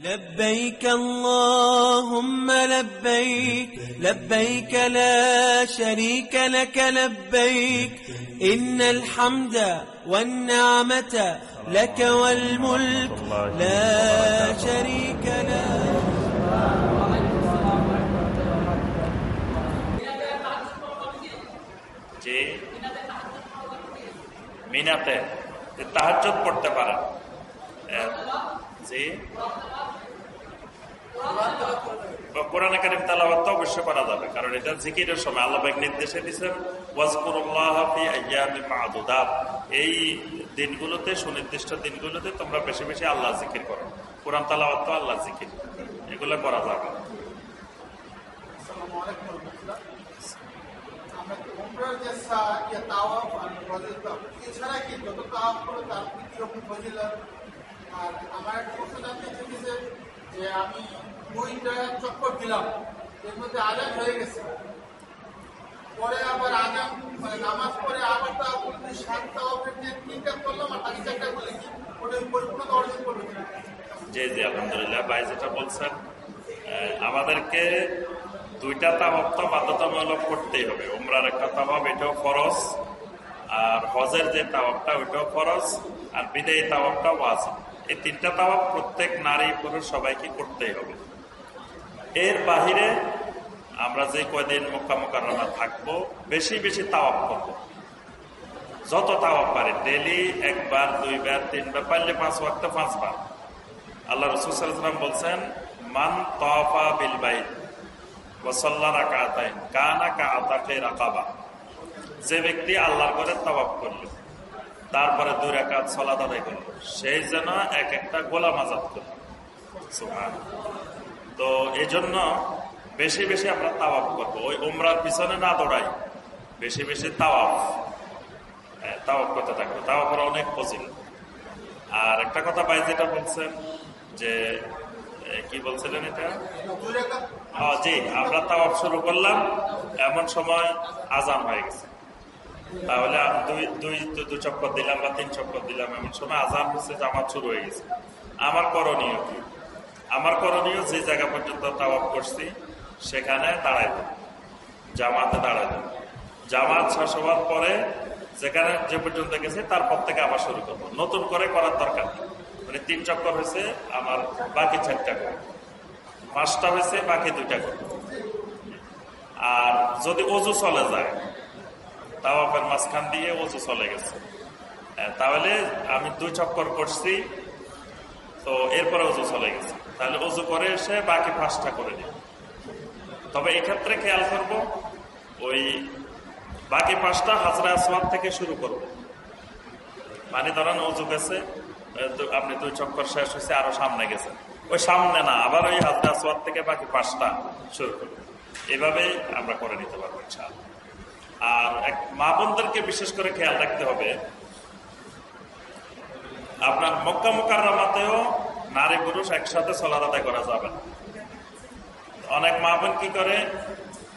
لبيك اللهم لبيك لبيك لا شريك لك لبيك إن الحمد والنعمة لك والملك لا شريك لك যে মিনাতে তাহাজ্জুদ পড়তে পারেন আহ, জি কোরআন কারিম তালাবাদ তো অবশ্যই করা যাবে, কারণ এটা জিকিরের সময়। আল্লাহ নির্দেশে দিচ্ছেন ওয়াজকুরুল্লাহ ফি আইয়ামিন মা'দুদাত। এই দিনগুলোতে, সুনির্দিষ্ট দিনগুলোতে তোমরা বেশি বেশি আল্লাহ জিকির করো। কোরআন তালাবাদ তো আল্লাহ জিকির, এগুলো করা যাবে। আমরা একটা প্রশ্ন জানতে চাইছি যে আমি চক্কর দিলাম। এর মধ্যে আজান হয়ে গেছে। পরে আবার আজান মানে নামাজ পরে আবার তাও বলতে সাত তাওয়াফের যে তিনটা করলাম আর বাকি চারটা বলে কি? ওটা পরিপূর্ণতা অর্জন করবে জি জি, আলহামদুলিল্লাহ, ভাই যেটা বলছেন আমাদেরকে দুইটা তাবাব তো বাধ্যতামূলক করতেই হবে। উমরার একটা তাবাব এটাও ফরজ, আর হজের যে তাবাবটা ওইটাও ফরজ, আর বিদায়ী তাবাবটাও আছে এই তিনটা তাবাব প্রত্যেক নারী পুরুষ সবাইকে করতেই হবে। এর বাহিরে আমরা যে কয়দিন মোক্কা মোকাররমা থাকব, বেশি বেশি তাওয়াব করব। যত তাওয়াব পারে ডেলি একবার, দুইবার, তিনবার, পারলে পাঁচ ওয়াক্ত, পাঁচবার। আল্লাহ রসুল বলছেন, মান তফা বিল বাইত কানা কা যে ব্যক্তি আল্লাহর ঘরে তবাব করল, তারপরে দুই রাকাত সলাত আদায় করল সেই যেন এক একটা গোলাম আজাদ করল। তো এই জন্য বেশি বেশি আমরা তাওয়াফ করব। ওই উমরার পিছনে না দৌড়াই বেশি বেশি তাওয়াফ হ্যাঁ, তাওয়াফ করতে থাকব। তাওয়াফের অনেক ফজিল আর একটা কথা ভাই যেটা বলছেন যে কি বলছিলেন এটা? জি আমরা তাওয়াফ শুরু করলাম এমন সময় আজান হয়ে গেছে। তাহলে দুই দুই দু চক্কর দিলাম বা তিন চক্কর দিলাম এমন সময় আজান হচ্ছে জামাত শুরু হয়ে গেছে। আমার করণীয় কি? আমার করণীয় যে জায়গা পর্যন্ত তাওয়াফ করছি, সেখানে দাঁড়াই দেব জামাতে দাঁড়াই দেব জামাত শেষ হওয়ার পরে যেখানে যে পর্যন্ত গেছে, তারপর থেকে আবার শুরু করব। নতুন করে করার দরকার। মানে তিন চক্কর হয়েছে, আমার বাকি চারটা করে পাঁচটা হয়েছে, বাকি দুইটা করে আর যদি অজু চলে যায়, তাওয়াফের মাঝখান দিয়ে অজু চলে গেছে। তাহলে আমি দুই চক্কর করছি, তো এরপরে অজু চলে গেছে। তাহলে অজু করে এসে বাকি পাঁচটা করে দিই তবে এক্ষেত্রে খেয়াল করব, ওই বাকি পাঁচটা হাজরা আসওয়াদ থেকে শুরু করব। মানে ধরেন অজু গেছে আপনি দুই চক্কর শেষ হয়েছে, আরও সামনে গেছেন ওই সামনে না, আবার ওই হাজরা আসওয়াদ থেকে বাকি পাঁচটা শুরু করব। এভাবেই আমরা করে নিতে পারব ইনশাআল্লাহ। আর এক মা বোনদেরকে বিশেষ করে খেয়াল রাখতে হবে, আপনার মক্কা মোকাররামাতেও নারী পুরুষ একসাথে সলাদ আদায় করা যাবে অনেক মা বোন কি করে?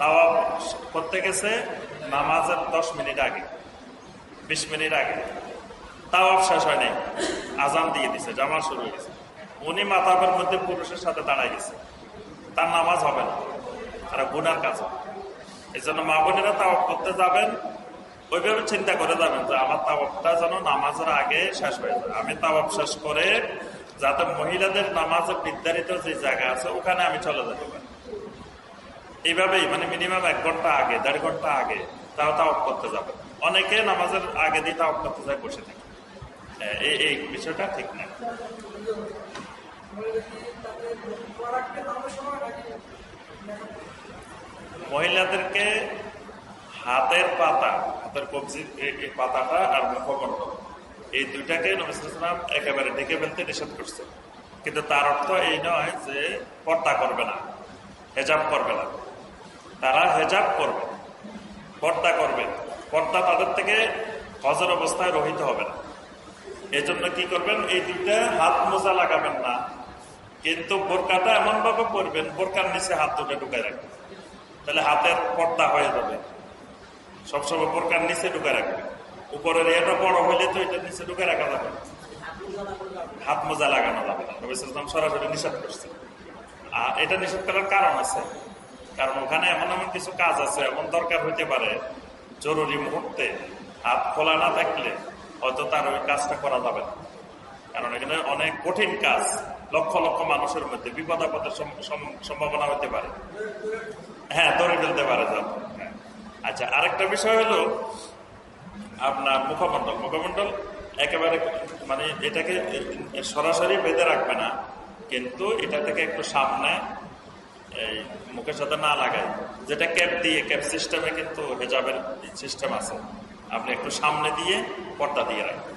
তাওয়া করতে গেছে নামাজের দশ মিনিট আগে, বিশ মিনিট আগে। তাও শেষ হয়নি আজান দিয়ে দিছে জামা শুরু হয়ে গেছে। উনি মাতাবের মধ্যে পুরুষের সাথে দাঁড়ায় গেছে। তার নামাজ হবে না। তারা গুনার কাজ হবে। এই জন্য মা বোনেরা তাওয়াব করতে যাবেন, ওইভাবে চিন্তা করে যাবেন যে আমার তাওয়াবটা যেন নামাজের আগে শেষ হয়ে যায়। আমি তাওয়াব শেষ করে যাতে মহিলাদের নামাজের নির্ধারিত যে জায়গা আছে, ওখানে আমি চলে যেতে পারি। এইভাবেই মানে মিনিমাম এক ঘণ্টা আগে, দেড় ঘণ্টা আগে তাও তাওয়াব করতে যাবে। অনেকে নামাজের আগে দিয়ে তাওয়াব করতে যায়, বসে থাকে। এই বিষয়টা ঠিক না। মহিলাদেরকে হাতের পাতা, হাতের কবজির পাতাটা আর মুখমণ্ডল। এই দুইটাকে নবিসাম একেবারে ঢেকে ফেলতে নিষেধ করছে। কিন্তু তার অর্থ এই নয় যে পর্দা করবে না, হেজাব করবে না। তারা হেজাব করবে, পর্দা করবে। পর্দা তাদের থেকে হজর অবস্থায় রহিত হবে না। এজন্য কি করবেন? এই দুইটা হাত মোজা লাগাবেন না, কিন্তু বোরকাটা এমন ভাবে পরবেন, বোরকার নিচে হাত দুটো ঢুকায় রাখবেন। তাহলে হাতের পর্দা হয়ে যাবে। সবসময় বোরকার নিচে ঢুকে রাখবে উপরের এটা বড় হইলে তো এটা নিচে ঢুকে রাখা যাবে। হাত মোজা লাগানো যাবে না। সরাসরি নিষেধ করছে। আর এটা নিষেধ করার কারণ আছে। কারণ ওখানে এমন এমন কিছু কাজ আছে, এমন দরকার হইতে পারে জরুরি মুহূর্তে। হাত খোলা না থাকলে হয়তো তার ওই কাজটা করা যাবে না। কারণ এখানে অনেক কঠিন কাজ, লক্ষ লক্ষ মানুষের মধ্যে বিপদ আপদের সম- সম- সম্ভাবনা হতে পারে। হ্যাঁ ধরে ফেলতে পারে হ্যাঁ। আচ্ছা আরেকটা বিষয় হলো আপনার মুখমণ্ডল মুখমণ্ডল একেবারে মানে এটাকে সরাসরি বেঁধে রাখবে না, কিন্তু এটা থেকে একটু সামনে এই মুখের সাথে না লাগায়। যেটা ক্যাপ দিয়ে, ক্যাপ সিস্টেমে কিন্তু হেজাবের সিস্টেম আছে। আপনি একটু সামনে দিয়ে পর্দা দিয়ে রাখবেন।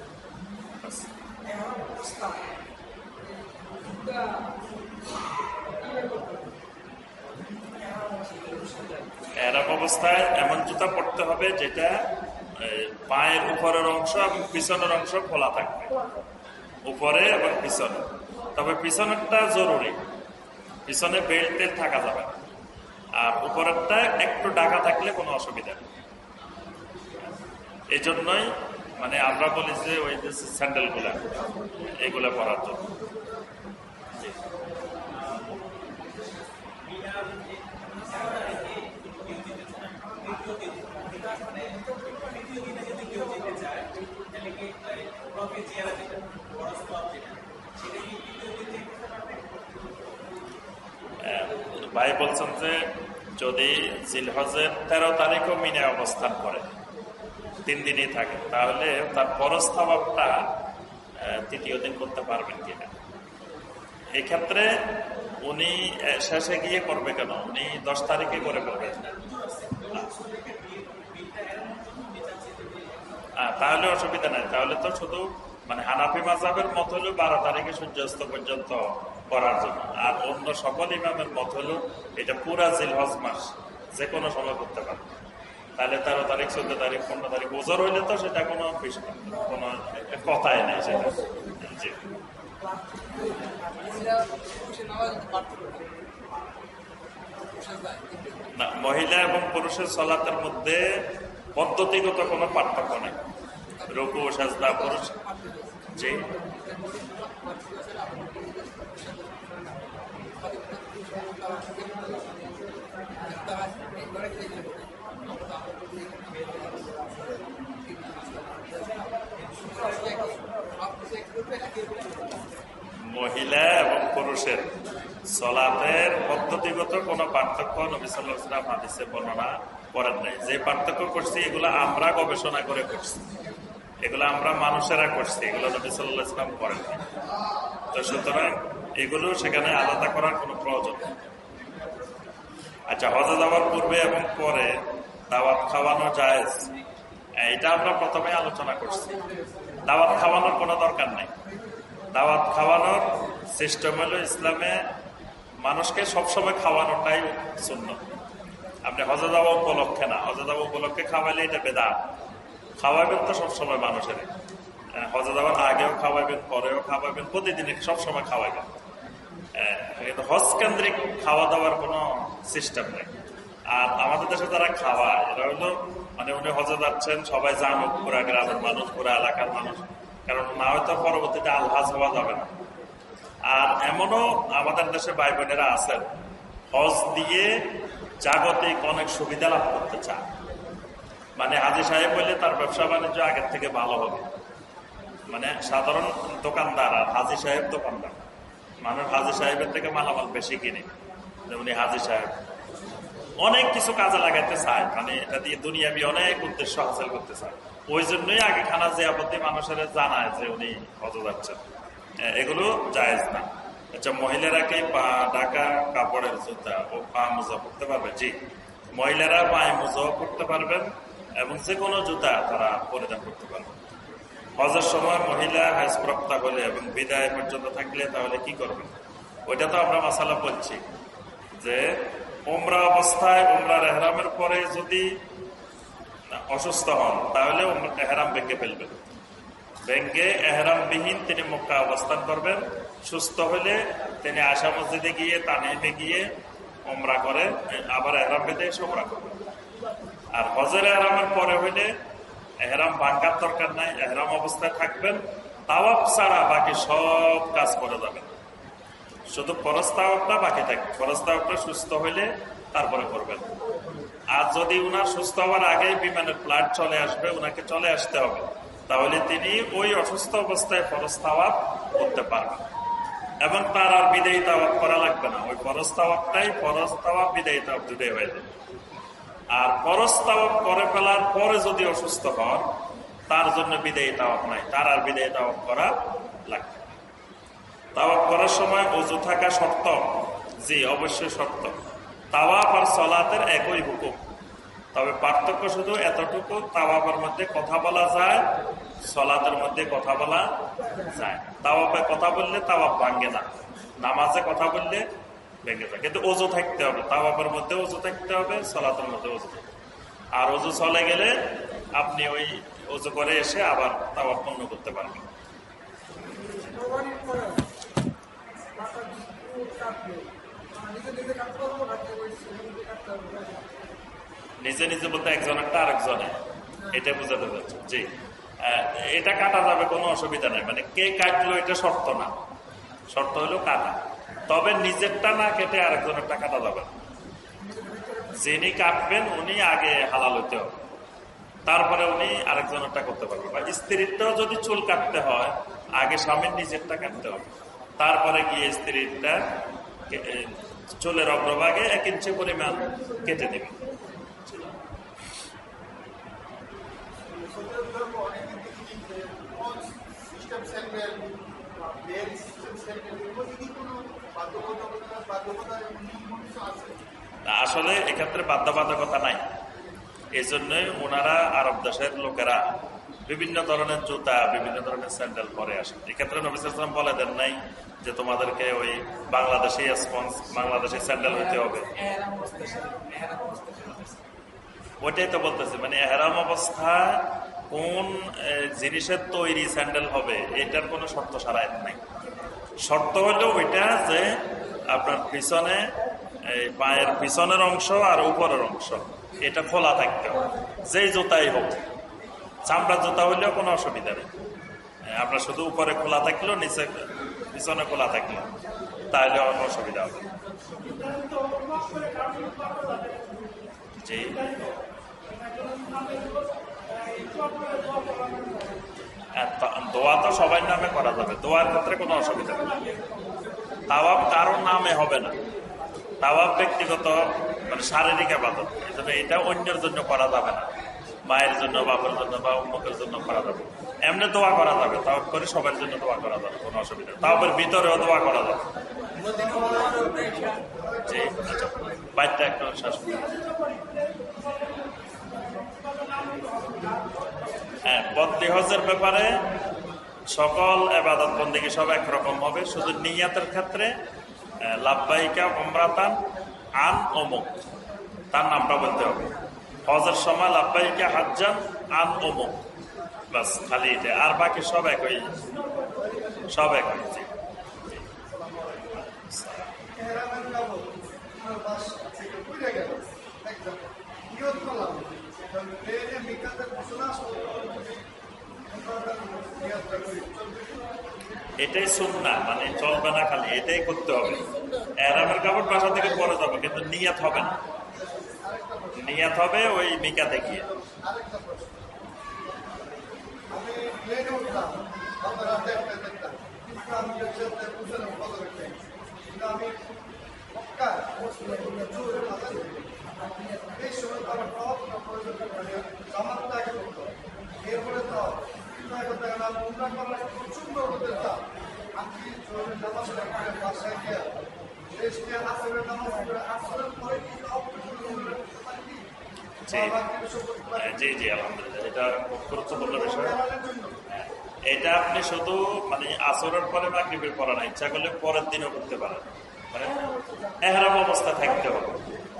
এরকম অবস্থায় এমন জুতা পড়তে হবে যেটা পায়ের উপরের অংশ এবং পিছনের অংশ খোলা থাকবে। উপরে এবং পিছনে। তবে পিছনেরটা জরুরি। পিছনে বেল্ট টেল থাকা যাবে আর উপরেরটা একটু ডাকা থাকলে কোনো অসুবিধা নেই। এই জন্যই মানে আমরা বলি যে ওই যে স্যান্ডেলগুলা এগুলা পরার জন্য জি। ভাই বলছেন যে যদি জিলহজের তেরো তারিখও মিনে অবস্থান করে, তিন দিনই থাকে, তাহলে তার পরস্তাবটা তৃতীয় দিন করতে পারবেন কিনা? এক্ষেত্রে উনি শেষে গিয়ে করবে কেন? উনি দশ তারিখে করে ফেলবেন। তাহলে অসুবিধা নাই। তাহলে তো শুধু মানে হানাফি মাজাবের মত হলো বারো তারিখে সূর্যাস্ত পর্যন্ত করার জন্য। আর অন্য সকল ইমামের মত হলো এটা পুরা জিলহজ মাস, যে কোনো সময় করতে পারে তাহলে তেরো তারিখ, চোদ্দ তারিখ, পনেরো তারিখ ওজোর হইলে তো সেটা কোনো কোনো কথাই নেই সেটা। জি। না, মহিলা এবং পুরুষের সলাতের মধ্যে পদ্ধতিগত কোনো পার্থক্য নেই। রঘু সাজদা, পুরুষ। জি। মহিলা এবং পুরুষের সলাতের পদ্ধতিগত কোনো পার্থক্য নবী হাদিসে বর্ণনা করেন নাই। যে পার্থক্য করছি, এগুলো আমরা গবেষণা করে করছি। এগুলো আমরা মানুষেরা করছি, এগুলো নবী সাল্লাহ ইসলাম করেন নাই তো সুতরাং এগুলো সেখানে আলাদা করার কোনো প্রয়োজন নেই। আচ্ছা হজে যাওয়ার পূর্বে এবং পরে দাওয়াত খাওয়ানো যায় এটা আমরা প্রথমে আলোচনা করছি। দাওয়াত খাওয়ানোর কোনো দরকার নেই। দাওয়াত খাওয়ানোর সিস্টেম হলো ইসলামে মানুষকে সবসময় খাওয়ানোটাই শূন্য আপনি হজে যাওয়া উপলক্ষে না, হজে যাওয়া উপলক্ষে খাওয়াইলে এটা বেদা খাওয়াবেন তো সবসময় মানুষের হজে যাওয়ার আগেও খাওয়াবেন, পরেও খাওয়াবেন প্রতিদিনে সবসময় খাওয়াবেন হজ কেন্দ্রিক খাওয়া দাওয়ার কোনো সিস্টেম নেই। আর আমাদের দেশে যারা খাওয়ায় এরা হলো মানে উনি হজে যাচ্ছেন, সবাই জানুক, পুরা গ্রামের মানুষ, পুরা এলাকার মানুষ। কারণ না হয়তো পরবর্তীতে আলহাজ হওয়া যাবে না। আর এমনও আমাদের দেশে ভাই বোনেরা আছেন, হজ দিয়ে জাগতিক অনেক সুবিধা লাভ করতে চান। মানে হাজি সাহেব বললে তার ব্যবসা বাণিজ্য আগের থেকে ভালো হবে। মানে সাধারণ দোকানদার আর হাজি সাহেব দোকানদার। মানুষ হাজি সাহেবের থেকে মালামাল বেশি কিনে উনি হাজি সাহেব। অনেক কিছু কাজে লাগাতে চায় মানে এটা দিয়ে দুনিয়াবি অনেক উদ্দেশ্য হাসিল করতে চায়। ওই জন্যই আগে খানা জিয়াপতি মানুষের জানায় যে উনি হজ যাচ্ছেন। এ- এগুলো জায়েজ না। আচ্ছা মহিলারা কি পা ঢাকা কাপড়ের জুতা ও পা মোজা পড়তে পারবে? জি। মহিলারা পায়ে মোজাও পড়তে পারবেন এবং যে কোনো জুতা তারা পরিধান করতে পারবেন। হজের সময় মহিলা হাজ প্রক্তা হলে এবং বিদায় পর্যন্ত থাকলে তাহলে কি করবেন? ওইটা তো আমরা মাসালা বলছি যে উমরা অবস্থায় উমরার রেহরামের পরে যদি অসুস্থ হন, তাহলে এহরাম ভেঙে ফেলবেন। ভেঙ্গে এহরাম বিহীন তিনি মক্কা অবস্থান করবেন। সুস্থ হলে তিনি আশা মসজিদে গিয়ে, তানিমে গিয়ে উমরা করে, আবার এহরাম বেঁধে এসে উমরা করবেন। আর হজের এহরামের পরে হইলে এহরাম ভাঙ্গার দরকার নাই, এহরাম অবস্থায় থাকবেন। তাওয়াব ছাড়া বাকি সব কাজ করে যাবেন। শুধু ফরজ তাওয়াবটা বাকি থাকে ফরজ তাওয়াবটা সুস্থ হইলে তারপরে করবেন। আর যদি উনার সুস্থ হওয়ার আগে বিমানের ফ্লাইট চলে আসবে, উনাকে চলে আসতে হবে। তাহলে তিনি ওই অসুস্থ অবস্থায় ফরজ তাওয়াব করতে পারবেন। এবং তার আর বিদায়ী তাওয়াব করা লাগবে না। ওই ফরজ তাওয়াবটাই ফরজ তাওয়াব বিদায়ী তাওয়াব দুটাই হয়ে যাবে। আর ফরজ তাওয়াব করে ফেলার পরে যদি অসুস্থ হন, তার জন্য বিদায়ী তাওয়াব নাই। তার আর বিদায়ী তাওয়াব করা লাগবে। তাওয়াব করার সময় অজু থাকা শর্ত, জি, অবশ্যই শর্ত। তাওয়াব আর সলাতের একই হুকুম। তবে পার্থক্য শুধু এতটুকু তাওয়াবের মধ্যে কথা বলা যায়, সলাতের মধ্যে কথা বলা যায়। তাওয়াবে কথা বললে তাওয়াব ভাঙ্গে না। নামাজে কথা বললে ভেঙে যায় কিন্তু অজু থাকতে হবে তাওয়াবের মধ্যে অজু থাকতে হবে, সলাতের মধ্যে অজু থাকতে। আর অজু চলে গেলে আপনি ওই অজু করে এসে আবার তাওয়াব পূর্ণ করতে পারবেন। নিজে নিজে বলতে একজনেরটা আরেকজনে, এটা বোঝাতে চাচ্ছি জি। এটা কাটা যাবে, কোনো অসুবিধা নেই। মানে কে কাটলো, এটা শর্ত না। শর্ত হলো কাটা। তবে নিজেরটা না কেটে আরেকজনেরটা কাটা যাবে। যিনি কাটবেন, উনি আগে হালাল হইতে হবে। তারপরে উনি আরেকজনেরটা করতে পারবেন। বা স্ত্রীরটাও যদি চুল কাটতে হয়, আগে স্বামীর নিজেরটা কাটতে হবে। তারপরে গিয়ে স্ত্রীরটা চুলের অগ্রভাগে এক ইঞ্চি পরিমাণ কেটে দেবে সৌদি ধর্ম অনেকদিন দেখি যে system centre bell system centre এগুলো কি কোনো বাধ্যবাধকতা বাধ্যবাধকতা নিয়ম কোনো কিছু আছে আসলে এক্ষেত্রে বাধ্যবাধকতা নাই। এই জন্যই ওনারা আরব দেশের লোকেরা বিভিন্ন ধরনের জুতা, বিভিন্ন ধরনের স্যান্ডেল পরে আসে এক্ষেত্রে নবিসাম বলে দেন নাই যে তোমাদেরকে ওই বাংলাদেশি স্পঞ্জ, বাংলাদেশি স্যান্ডেল হইতে হবে। ওইটাই তো বলতেছি মানে এহরাম অবস্থায় কোন জিনিসের তৈরি স্যান্ডেল হবে, এটার কোনো শর্ত সারায় নাই। শর্ত হলো ওইটা যে আপনার পিছনে, এই পায়ের পিছনের অংশ আর উপরের অংশ, এটা খোলা থাকতে হবে। যেই জুতাই হোক চামড়ার জুতা হইলেও কোনো অসুবিধা নেই। আপনার শুধু উপরে খোলা থাকলেও, নিচে পিছনে খোলা থাকল তাহলে অন্য অসুবিধা হবে দোয়া তো সবার নামে করা যাবে। দোয়ার ক্ষেত্রে কোনো অসুবিধা নেই। তাওয়াব কারও নামে হবে না। তাওয়াব ব্যক্তিগত মানে শারীরিক আবাদত। এই জন্য এটা অন্যের জন্য করা যাবে না। মায়ের জন্য বাবার জন্য বা অমুকের জন্য করা যাবে এমনি দোয়া করা যাবে, তাওয়াব করে সবার জন্য দোয়া করা যাবে, কোনো অসুবিধা নেই। তাওয়াবের ভিতরেও দোয়া করা যাবে। আচ্ছা। একটু হ্যাঁ বদলি হজের ব্যাপারে সকল এবাদত বন্দীকে সব একরকম হবে। শুধু নিয়াতের ক্ষেত্রে লাভবাহিকা অমরাতান আন অমুক তার নামটা বলতে হবে। হজের সময় লাভবাহিকা, হাজ্জান, আন অমুক বাস খালি এটা। আর বাকি সব একই। সব একই। নিয়ত করলাম এটাই সুন্না মানে চলবে না খালি, এটাই করতে হবে। এরামের কাপড় বাসা থেকে পরে যাবে, কিন্তু নিয়াত হবে না। নিয়াত হবে ওই মিকাতে গিয়ে। জি। হ্যাঁ, জি জি আলহামদুলিল্লাহ এটা গুরুত্বপূর্ণ বিষয়। হ্যাঁ, এটা আপনি শুধু মানে আসরের পরে মাগরিবের পরে না ইচ্ছা করলে পরের দিনও করতে পারেন। মানে এহরাম অবস্থা থাকতে হবে।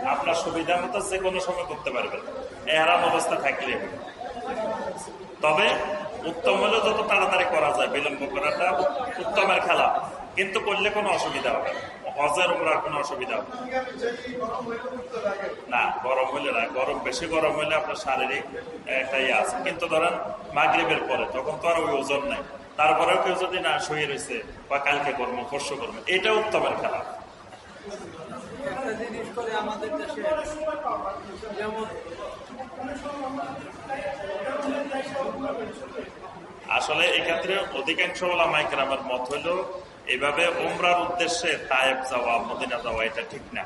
আপনার সুবিধা মতো যে কোনো সময় করতে পারবেন। এহরাম অবস্থা থাকলে তবে উত্তম হলে যত তাড়াতাড়ি করা যায়, বিলম্ব করাটা উত্তমের খেলা। কিন্তু করলে কোনো অসুবিধা হবে হজের, উমরার কোনো অসুবিধা হবে না। গরম হলে না। গরম, বেশি গরম হলে আপনার শারীরিক একটা ইয়ে আছে। কিন্তু ধরেন, মাগরীবের পরে, তখন তো আর ওই ওজন নাই। তারপরেও কেউ যদি না শুয়ে রয়েছে বা কালকে কর্ম পরশু কর্ম এটা উত্তমের খেলা। আমাদের দেশে, যেমন আসলে এক্ষেত্রে অধিকাংশ ওলামাইকেরামের মত হইল এভাবে ওমরার উদ্দেশ্যে তায়েব যাওয়া, মদিনা যাওয়া, এটা ঠিক না।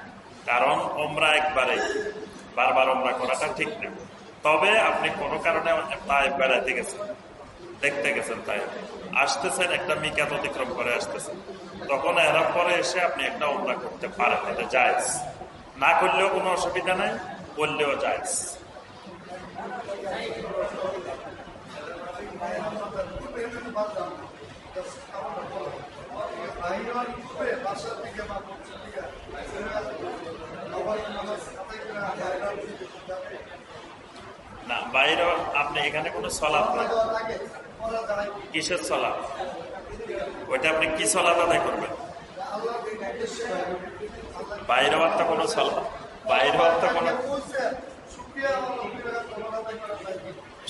কারণ ওমরা একবারে, বারবার ওমরা করাটা ঠিক না। তবে আপনি কোনো কারণে তায়েব বেড়াইতে গেছেন, দেখতে গেছেন তায়েব আসতেছেন, একটা মিকাত অতিক্রম করে আসতেছেন। তখন এরাম পরে এসে আপনি একটা ওমরা করতে পারেন, এটা জায়জ। না করলেও কোনো অসুবিধা নাই, করলেও জায়জ। না, বাইরে আপনি এখানে কোনো সলাপ নাই। কিসের সলাপ? ওইটা আপনি কি সলাপ আদায় করবেন? বাইরে তো কোনো সলাপ, বাইরে তো কোনো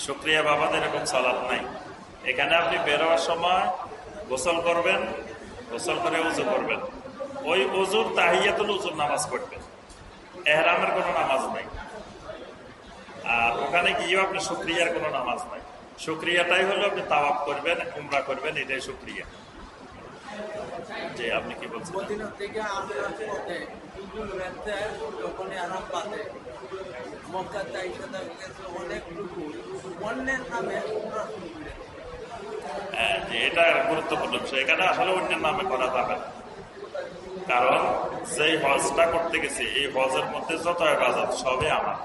শুক্রিয়া বাবাদের এরকম সলাপ নাই। এখানে আপনি বেরোয়ার সময় গোসল করবেন গোসল করে উজু করবেন। ওই উজুর তাহিয়াতুল উজুর নামাজ পড়বেন। এহরামের কোনো নামাজ নাই। আর ওখানে গিয়েও আপনি শুক্রিয়ার কোনো নামাজ নাই। শুক্রিয়াটাই হলো আপনি তাওয়াব করবেন, উমরা করবেন, এটাই শুক্রিয়া। আপনি কি বলছেন? অনেক এটা গুরুত্বপূর্ণ বিষয়। এখানে আসলে অন্যের নামে করা যাবে না। কারণ যেই হজটা করতে গেছি, এই হজের মধ্যে যত হেফাজত সবই আমার।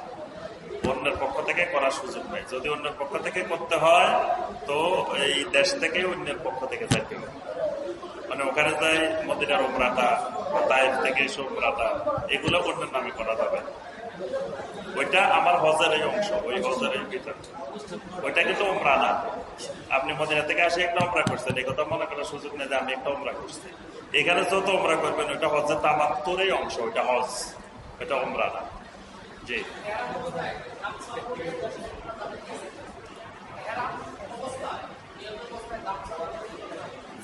অন্যের পক্ষ থেকে করার সুযোগ নেই। যদি অন্যের পক্ষ থেকে করতে হয়, তো এই দেশ থেকে অন্যের পক্ষ থেকে যেতে হবে। মানে ওখানে যাই মদিনার উমরাটা বা থেকে এসে উমরাটা, এগুলো অন্যের নামে করা যাবে না। ওইটা আমার হজের এই অংশ, ওই হজের এই ভিতর। ওইটা কিন্তু উমরা না। আপনি মদিনা থেকে আসে একটা উমরা করছেন, এই কথা মনে করার সুযোগ নেই যে আমি একটা উমরা করছি। এখানে যত উমরা করবেন, ওইটা হজের তামাত্তরই অংশ, ওইটা হজ, ওইটা উমরা না। জি।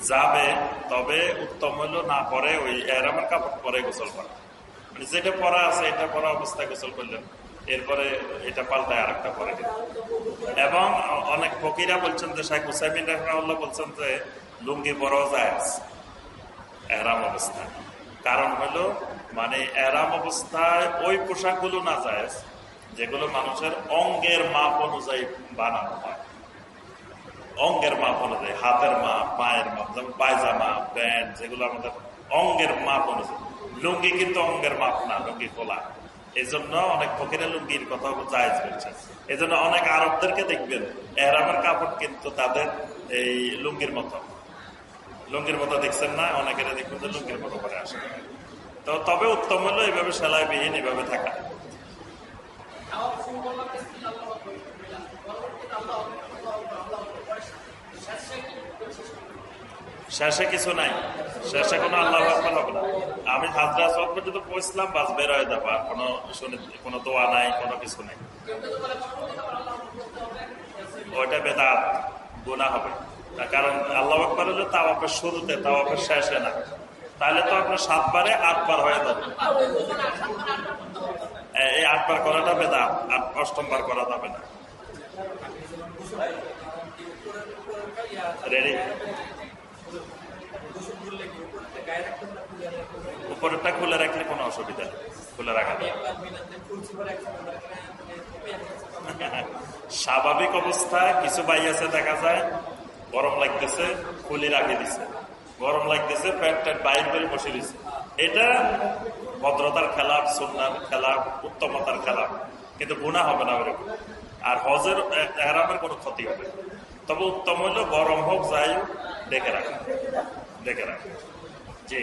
যাবে, তবে উত্তম হলো না পরে ওই এরামের কাপড় পরে গোসল করা। যেটা পরা আছে, এটা পরা অবস্থায় গোসল করলেন। এরপরে এটা পাল্টায় আর একটা পরে এবং অনেক ফকিরা বলছেন যে শাহ হুসাইমিন রহমাউল্লাহ বলছেন যে, লুঙ্গি বড় যায় এহরাম অবস্থায় কারণ হলো মানে এহরাম অবস্থায় ওই পোশাকগুলো না যায় যেগুলো মানুষের অঙ্গের মাপ অনুযায়ী বানানো হয়। অঙ্গের মাপ অনুযায়ী, হাতের মাপ, পায়ের মাপ, যেমন পায়জামা, প্যান্ট, যেগুলো আমাদের অঙ্গের মাপ অনুযায়ী। লুঙ্গি কিন্তু অঙ্গের মাপ না, লুঙ্গি খোলা। এই জন্য অনেক ফকিরা লুঙ্গির কথা জায়জ করছে এই জন্য অনেক আরবদেরকে দেখবেন, এহরামের কাপড় কিন্তু তাদের এই লুঙ্গির মতো। লুঙ্গির মতো দেখছেন না? অনেকের দেখবেন যে লুঙ্গির মতো করে আসে। তো তবে উত্তম হলো এইভাবে সেলাইবিহীন এইভাবে থাকা। শেষে কিছু নাই। শেষে কোনো আল্লাহ আকবার হবে না। আমি হাজরা সব পর্যন্ত পৌঁছলাম, বাস বের হয়ে যাব। আর কোনো শুনে কোনো দোয়া নাই, কোনো কিছু নাই। ওইটা বেদাত গুণা হবে। কারণ আল্লাহ আকবর হলো তাওয়াফের শুরুতে তাওয়াফের শেষে না। তাহলে তো আপনার সাতবারে আটবার হয়ে যাবে। এই আটবার করাটা বেদাত, আর অষ্টমবার করা যাবে না। রেডি উপরেরটা খুলে রাখলে কোনো অসুবিধা খুলে রাখা স্বাভাবিক অবস্থায় কিছু বাই আছে, দেখা যায়, গরম লাগতেছে, খুলি রাখে দিছে। গরম লাগতেছে, প্যান্ট ট্যান্ট বাইর করে বসে দিছে। এটা ভদ্রতার খেলাপ সুন্নার খেলাপ উত্তমতার খেলাপ কিন্তু গুণা হবে না ওরকম। আর হজের এহরামের কোনো ক্ষতি হবে। তবে উত্তম হইল গরম হোক, যাই হোক, ডেকে রাখা। ডেকে রাখা। জি। জি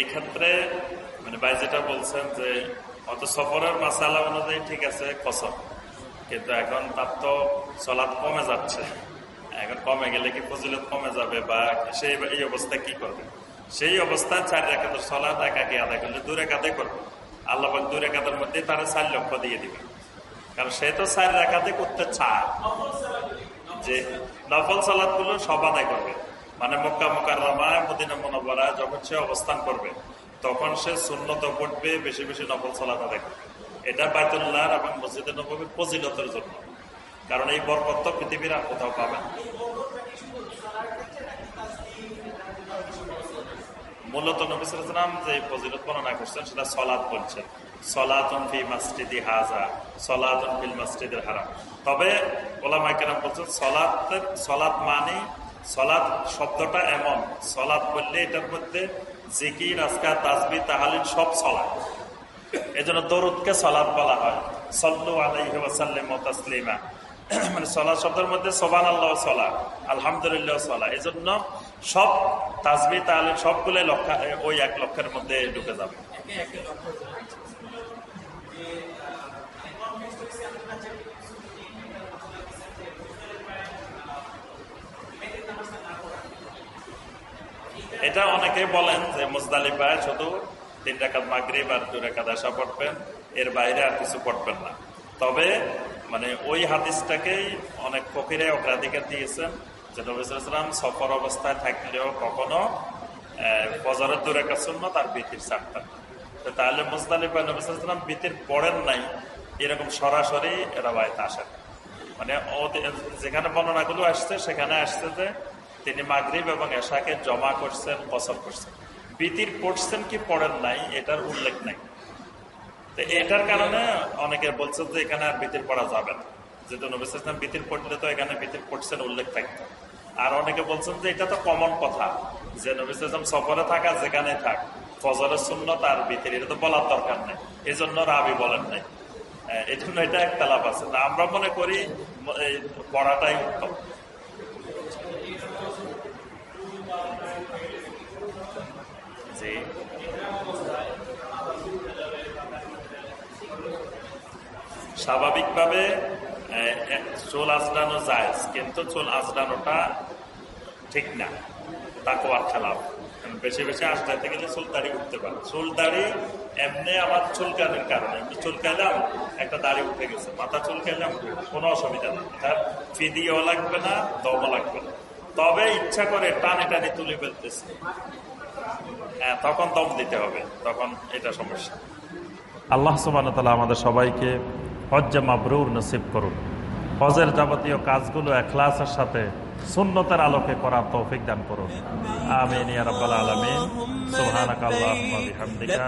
এই ক্ষেত্রে মানে ভাই যেটা বলছেন যে, অত সফরের মাসালা অনুযায়ী ঠিক আছে, কসম। কিন্তু এখন তার তো চলাত কমে যাচ্ছে। এখন কমে গেলে কি ফজিলত কমে যাবে বা সেই এই অবস্থায় কি করবে? সেই অবস্থায় চার রেখাতের চলাত একাকে আদায় করলে দূরে রেখাতে করবে। আল্লাহ দু রেখাতের মধ্যে তারা চার লক্ষ দিয়ে দিবে। কারণ সে তো চার রেখাতে করতে চায়। যে নফল সালাদগুলো সব আদায় করবে। মানে মক্কা মোকাররমায় মদিনা মনোবরা যখন সে অবস্থান করবে, তখন সে শূন্যত পড়বে, বেশি বেশি সালাদ আদায় করবে। এটা বাইতুল্লাহ এবং মসজিদে নবীর ফজিলতের জন্য। কারণ এই বরকত পৃথিবীর আর কোথাও পাবেন মূলত নবিসাম যে ফজিলত বর্ণনা করছেন, সেটা সলাদ বলছেন। সলাতন ফি মাসজিদি হাজা সলাতন ফিল মসজিদের হারাম। তবে ওলামা কেরাম বলছেন, সলাতের সলাত মানে সলাদ শব্দটা এমন। সলাদ বললে এটার মধ্যে জিকির, আজকার তাজবি তাহালিন সব সলাদ এই জন্য দরুদকে সলাদ বলা হয়। সল্লু আলাইহি মানে সলা শব্দের মধ্যে সোবান আল্লাহ সলা, আলহামদুলিল্লাহ সলা। এই জন্য সব তাজবি তাহলে সবগুলো লক্ষ ওই এক লক্ষের মধ্যে ঢুকে যাবে। এটা অনেকে বলেন যে মুজদালিফায় শুধু তিন রেখাত মাগরিব আর দু রেখাত আশা পড়বেন, এর বাইরে আর কিছু পড়বেন না। তবে মানে ওই হাদিসটাকেই অনেক ফকিরে অগ্রাধিকার দিয়েছেন যে নবিসাম সফর অবস্থায় থাকলেও কখনো বজারের দূরে কাছে তার বিতির চারটা তাহলে মুজদালিফা নবিসাম বিতির পড়েন নাই, এরকম সরাসরি এরা বাড়িতে আসেন। মানে যেখানে বর্ণনাগুলো আসছে, সেখানে আসছে যে তিনি মাগরিব এবং এশাকে জমা করছেন কসর করছেন। বিতির পড়ছেন কি পড়েন নাই, এটার উল্লেখ নাই। তো এটার কারণে অনেকে বলছেন যে এখানে আর বিতির পড়া যাবে না। যেহেতু নবিসাম বিতির পড়লে তো এখানে বিতির পড়ছেন, উল্লেখ থাকতো আর অনেকে বলছেন যে এটা তো কমন কথা, যে নবিসাম সফরে থাকা যেখানে থাক, ফজরের শূন্য তার বিতির, এটা তো বলার দরকার নেই। এই জন্য রাবি বলেন নাই। এই জন্য এটা একটা লাভ আছে আমরা মনে করি পড়াটাই উত্তম। স্বাভাবিকভাবে চোল আজলানো যায়, কিন্তু চোল আজলানোটা ঠিক না। তাকোয়ার খেলাফ বেশি বেশি আসতে গেলে চুল দাড়ি উঠতে পারে। চুল দাড়ি এমনি আমার চুলকানির কারণে। এমনি চুলকাইলাম একটা দাড়ি উঠে গেছে। মাথা চুলকাইলাম কোনো অসুবিধা নেই। তার ফিদিও লাগবে না, দমও লাগবে না। তবে ইচ্ছা করে টানে টানে তুলে ফেলতেছে। হ্যাঁ তখন দম দিতে হবে। তখন এটা সমস্যা। আল্লাহ সুবান আমাদের সবাইকে হজ্জা মাবরুর নসিব করুন। হজের যাবতীয় কাজগুলো এখলাসের সাথে, সুন্নতের আলোকে করার তৌফিক দান করুন। আমিন, ইয়া আলামিন। সুবহানাকাল্লাহুম্মা বিহামদিকা